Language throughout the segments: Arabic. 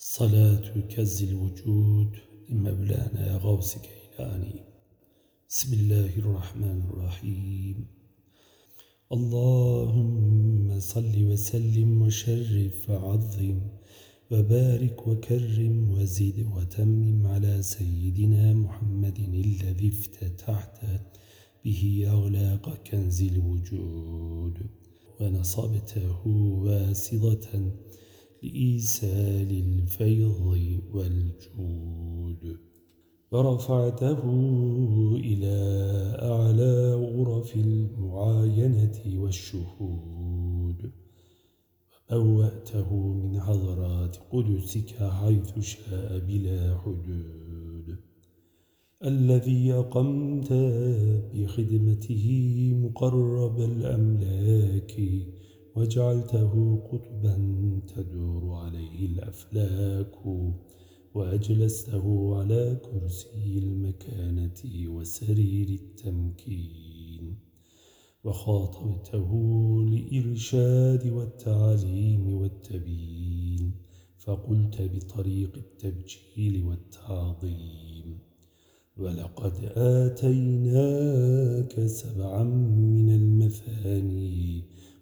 صلاة كز الوجود لمولانا غوث كيلاني بسم الله الرحمن الرحيم. اللهم صل وسلم وشرف وعظم وبارك وكرم وزد وتمم على سيدنا محمد الذي افتتحت به أغلاق كنز الوجود. ونصبته واسطة لإيسال الفيض والجود. ورفعته إلى أعلى غرف المعاينة والشهود. وبوأته من حضرات قدسك حيث شاء بلا حدود. الذي أقمت بخدمته مقرب الأملاك وجعلته قطبا تدور عليه الأفلاك وأجلسته على كرسي المكانة وسرير التمكين. وخاطبته لإرشاد والتعليم والتبيين فقلت بطريق التبجيل والتعظيم ولقد آتيناك سبعا من المثاني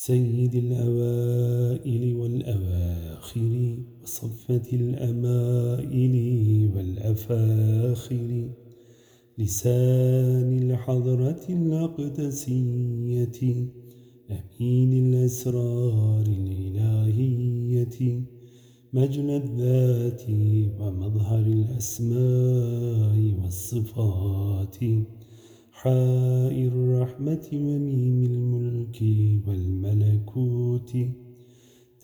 سيد الأوائل والأواخر وصفة الأمائل والأفاخر. لسان الحضرة الأقدسية أمين الأسرار الإلهية مجل الذات ومظهر الأسماء والصفات. حاء الرحمة وميم الملك والملكوت.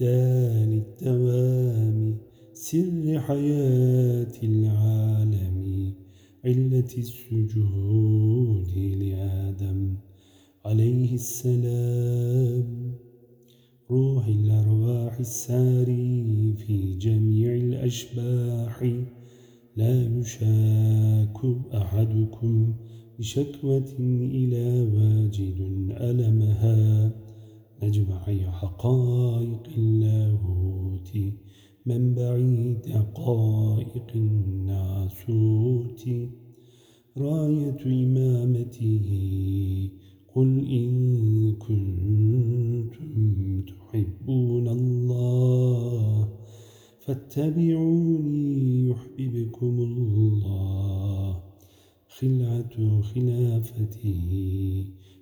دال الدوام سر حياة العالم علة السجود لآدم عليه السلام. روح الأرواح الساري في جميع الأشباح لا يشاك أحدكم بشكوة إلى واجد ألمها مجمع حقائق اللاهوت منبع دقائق الناسوت راية إمامته قل إن كنتم تحبون الله فاتبعوني يحببكم الله خلعة خلافته.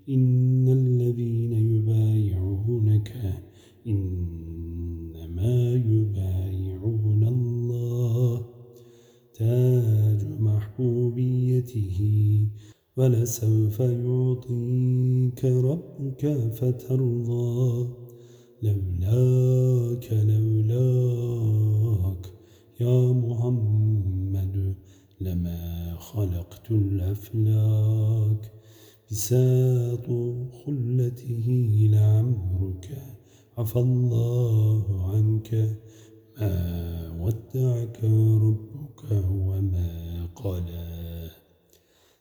إن الذين يبايعونك إنما يبايعون الله تاج محبوبيته. ولسوف يعطيك ربك فترضى. لولاك لولاك يا محمد. لما خلقت الأفلاك بساط خلته لعمرك. عفى الله عنك. ما ودعك ربك وما قلى.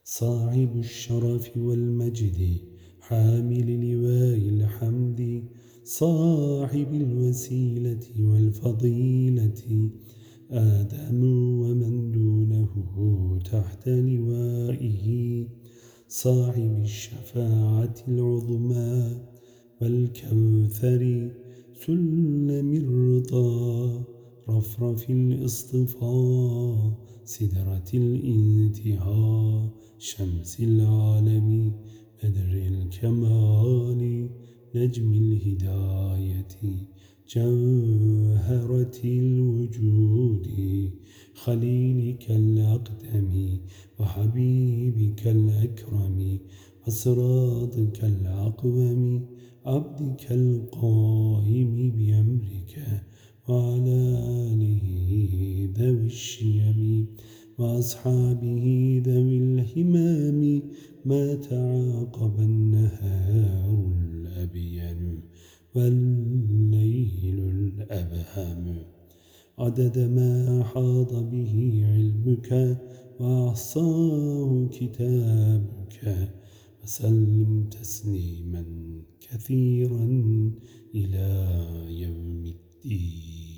صاحب الشرف والمجد حامل لواء الحمد. صاحب الوسيلة والفضيلة آدم ومن دونه تحت لوائه صاحب الشفاعة العظمى والكوثر سلم الرضا رفرف الاصطفاء سدرة الانتهاء شمس العالم بدر الكمال نجم الهداية. جوهرة الوجود خليلك الأقدم وحبيبك الأكرم وصراطك الأقوم عبدك القائم بأمرك وعلى آله الشيم وأصحابه ذوي الهمام ما تعاقب النهار الأبين والليل الأبهم عدد ما أحاط به علمك وأحصاه كتابك. وسلم تسليما كثيرا إلى يوم الدين.